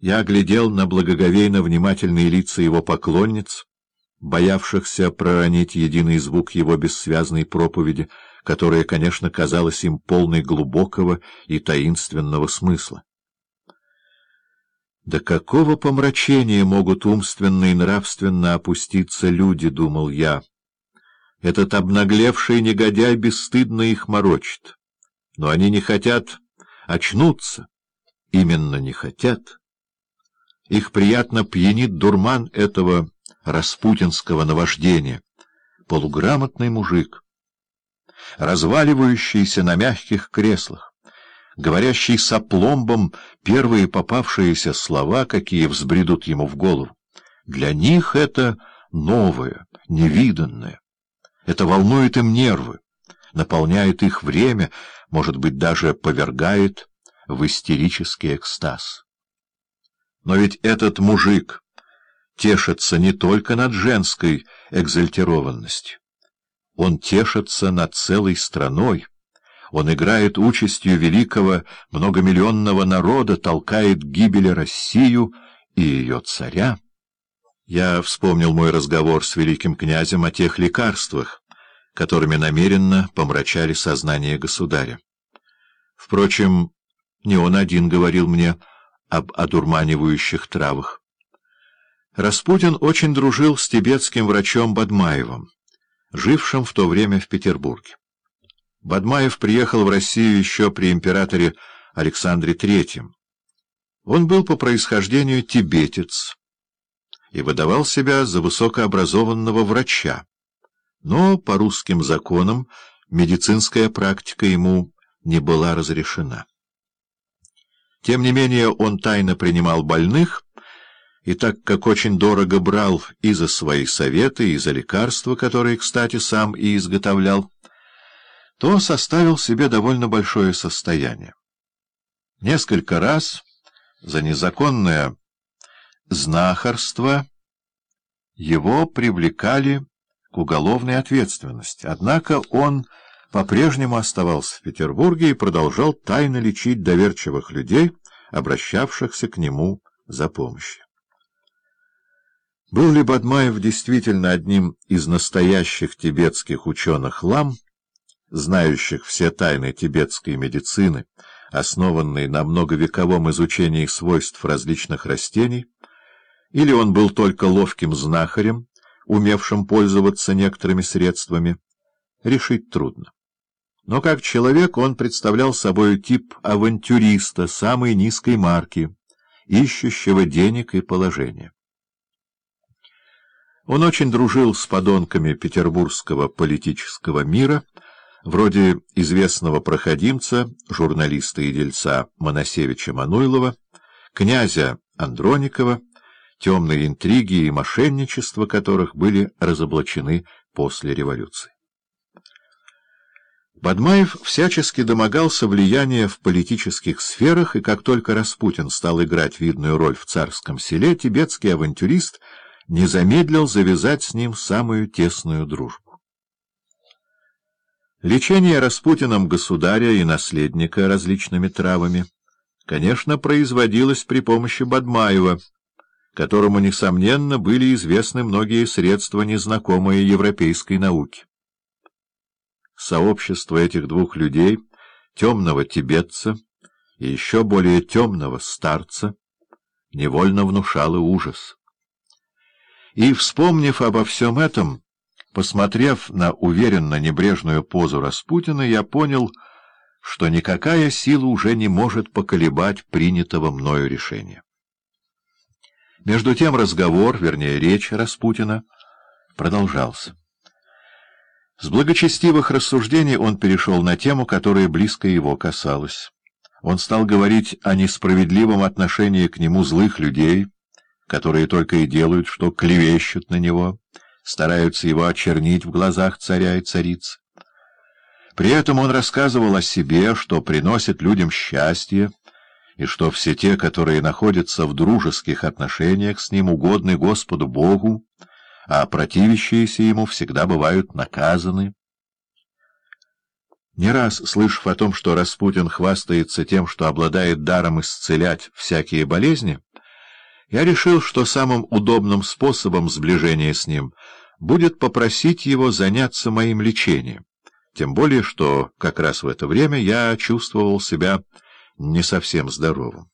Я глядел на благоговейно внимательные лица его поклонниц, боявшихся проронить единый звук его бессвязной проповеди, которая, конечно, казалась им полной глубокого и таинственного смысла. До какого помрачения могут умственно и нравственно опуститься люди, — думал я. Этот обнаглевший негодяй бесстыдно их морочит. Но они не хотят очнуться, именно не хотят. Их приятно пьянит дурман этого распутинского наваждения. Полуграмотный мужик, разваливающийся на мягких креслах, говорящий с опломбом первые попавшиеся слова, какие взбредут ему в голову. Для них это новое, невиданное. Это волнует им нервы, наполняет их время, может быть, даже повергает в истерический экстаз. Но ведь этот мужик тешится не только над женской экзальтированностью. Он тешится над целой страной. Он играет участью великого многомиллионного народа, толкает гибели Россию и ее царя. Я вспомнил мой разговор с великим князем о тех лекарствах, которыми намеренно помрачали сознание государя. Впрочем, не он один говорил мне об одурманивающих травах. Распутин очень дружил с тибетским врачом Бадмаевым, жившим в то время в Петербурге. Бадмаев приехал в Россию еще при императоре Александре III. Он был по происхождению тибетец и выдавал себя за высокообразованного врача, но по русским законам медицинская практика ему не была разрешена. Тем не менее он тайно принимал больных, и так как очень дорого брал и за свои советы, и за лекарства, которые, кстати, сам и изготовлял, то составил себе довольно большое состояние. Несколько раз за незаконное знахарство его привлекали к уголовной ответственности, однако он по-прежнему оставался в Петербурге и продолжал тайно лечить доверчивых людей, обращавшихся к нему за помощью. Был ли Бадмаев действительно одним из настоящих тибетских ученых-лам, знающих все тайны тибетской медицины, основанной на многовековом изучении свойств различных растений, или он был только ловким знахарем, умевшим пользоваться некоторыми средствами, решить трудно. Но как человек он представлял собой тип авантюриста самой низкой марки, ищущего денег и положения. Он очень дружил с подонками петербургского политического мира, вроде известного проходимца, журналиста и дельца Моносевича Мануйлова, князя Андроникова, темные интриги и мошенничества которых были разоблачены после революции. Бадмаев всячески домогался влияния в политических сферах, и как только Распутин стал играть видную роль в царском селе, тибетский авантюрист не замедлил завязать с ним самую тесную дружбу. Лечение Распутиным государя и наследника различными травами, конечно, производилось при помощи Бадмаева, которому, несомненно, были известны многие средства, незнакомые европейской науке. Сообщество этих двух людей, темного тибетца и еще более темного старца, невольно внушало ужас. И, вспомнив обо всем этом, посмотрев на уверенно-небрежную позу Распутина, я понял, что никакая сила уже не может поколебать принятого мною решения. Между тем разговор, вернее, речь Распутина продолжался. С благочестивых рассуждений он перешел на тему, которая близко его касалась. Он стал говорить о несправедливом отношении к нему злых людей, которые только и делают, что клевещут на него, стараются его очернить в глазах царя и царицы. При этом он рассказывал о себе, что приносит людям счастье, и что все те, которые находятся в дружеских отношениях с ним, угодны Господу Богу, а противящиеся ему всегда бывают наказаны. Не раз, слышав о том, что Распутин хвастается тем, что обладает даром исцелять всякие болезни, Я решил, что самым удобным способом сближения с ним будет попросить его заняться моим лечением, тем более что как раз в это время я чувствовал себя не совсем здоровым.